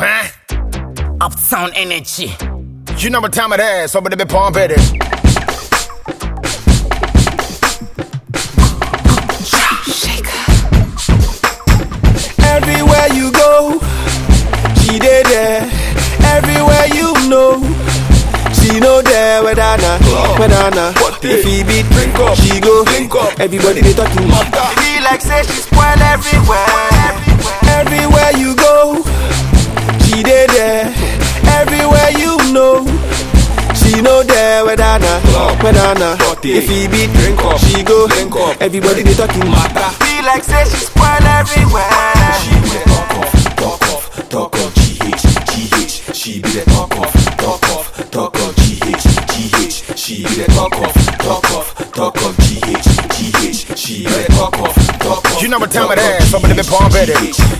Huh? Uptown energy. You know what time it is, somebody be pumping it. Everywhere you go, she dey there. Everywhere you know, she know there. Whether na, whether na, if he beat, Drink up, she go. link up. Everybody they talking. Matter. Be like say she spoil everywhere. Everywhere na, whether na, Party. if he beat, Drink up, she go. link up. Everybody they talking. Matter. Be like say she spoil everywhere. She be the talk of, talk of, talk of GH, GH. She be the talk of, talk of, talk of GH, GH. She be the talk of, talk of, talk of GH, GH. She be the talk of, talk of. You know what time it is, somebody be GH, pumping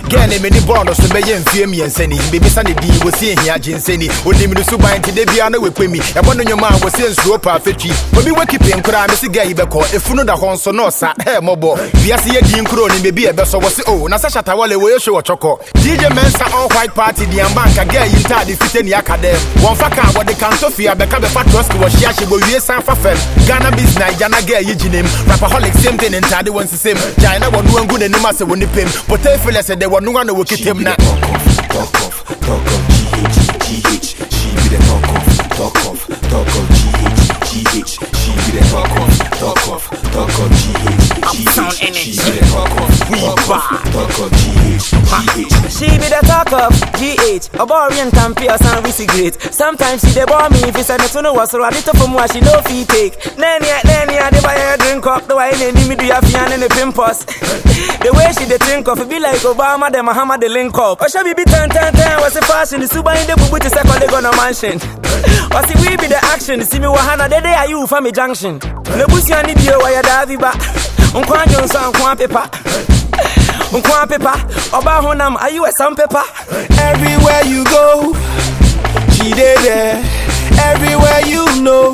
it. GH. Girl, name any bond, so be yen fear me and send it. Baby, Sunday D was seeing here, Jinseni. Would name the suba into the piano with me. I want your man was saying slow perfectly. But we were keeping crime, Missy Gay Beko. Oh. If you know the horn, so no, sir, hey, mobo. We are seeing Dean Crony, maybe a of us. Oh, Nasasha Tawale, where show a choco. DJ Mensah all white party, the Ambanka Gay in Tadi Fitting Yakade. One faka, what the Cantofia, Becca the Fat Trust was she actually go yes and Fafel. Ghana business, Jana Gay, Eugene, Rapaholic, same thing in Tadi once the same. China, one good and Nimasa when the pim. But they feel as they were no one work it him now. Talk of, talk of, GH, GH. She be the talk of GH, a boring campus and we great. Sometimes she dey bore me if it's an to know what's right to from what she no fee take. Yeah, then yeah, they buy a drink up, the wine and me do ya fian and the pimpos. the way she dey think of it be like Obama, the Muhammad, the link up. Or she be be ten ten ten, what's the fashion? The super in the boo to second they gonna mansion. Or see we be the action, see me wahana, the day are you from a junction. Nebusi ani bio, why ya daviba. Unkwan Johnson, unkwan paper. Unkwan paper, Oba honam, are you a sandpaper? Everywhere you go, she dey there. Everywhere you know,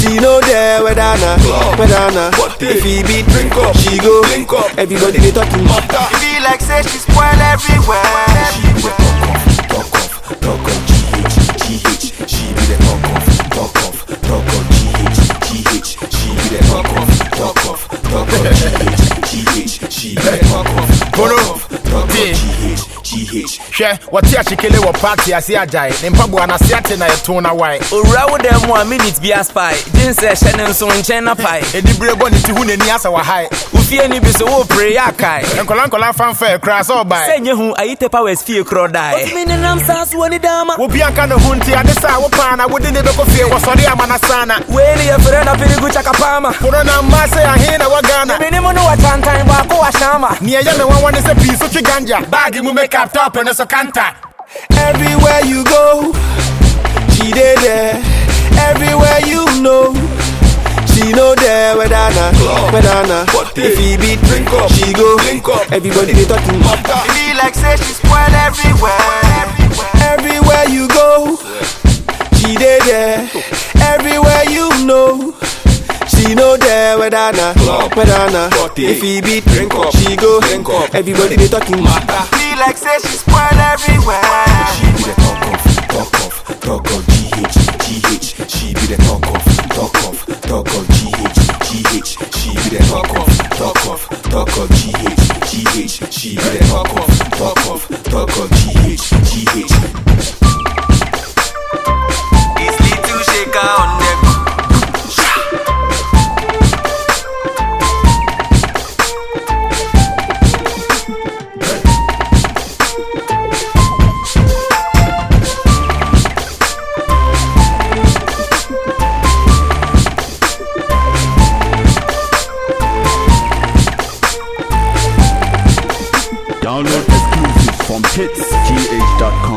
she know there. Whether na, whether na, if he beat, Drink up, she go. link up. Everybody they talking. Matter. Be like say she spoil everywhere. She be talk of, talk of, talk of GH, GH. hwɛ wɔte akyekele wɔ party ase agyae ne mpaboa no ase ate na yɛto na wae Owura wo dɛ mu a minute bi aspy Gye sɛ ɛhyɛ ne nso nkyɛn na pae ɛdi berɛ bɔ ne ti ho n'ani asa wahae Wofie ni bi so wo pere yɛ akae nkɔla nkɔla famfa koraa sɛ Sɛ ɔbae nye hu ayi tepa wɔ fie korɔ dae Otumi nenam saa so wɔ ne dama. Wobi anka ne ho nti ade sɛ a wopaa na wode ne bɛkɔ fie wɔsɔre ama no saa na Wei ne yɛfrɛ na pere chakapama koro na mma sɛ ahe na wɔ ghana Menim no wɔ kyantan baako wɔ hyama neɛ ɛyɛ me wawa ne sɛ pii so twe ganja baage mu makeup top kanta Everywhere you go, she dey there. Everywhere you know, she know there. Whether na, whether na, Party. if he beat, Drink up, she go. link up. Everybody they talking. Be like say she spoil everywhere. Everywhere you go, there. Whether na, whether na, Party. if he beat, Drink up, she go. link up. Everybody they talking. Matter. Be like say she spoil everywhere. She be the talk of, talk of, talk of GH, GH. She be the talk of, talk of, talk of GH, GH. She be the talk of, talk of, talk of GH, GH. She be the talk of, talk of, talk of GH, GH. This little shaker on hits th.com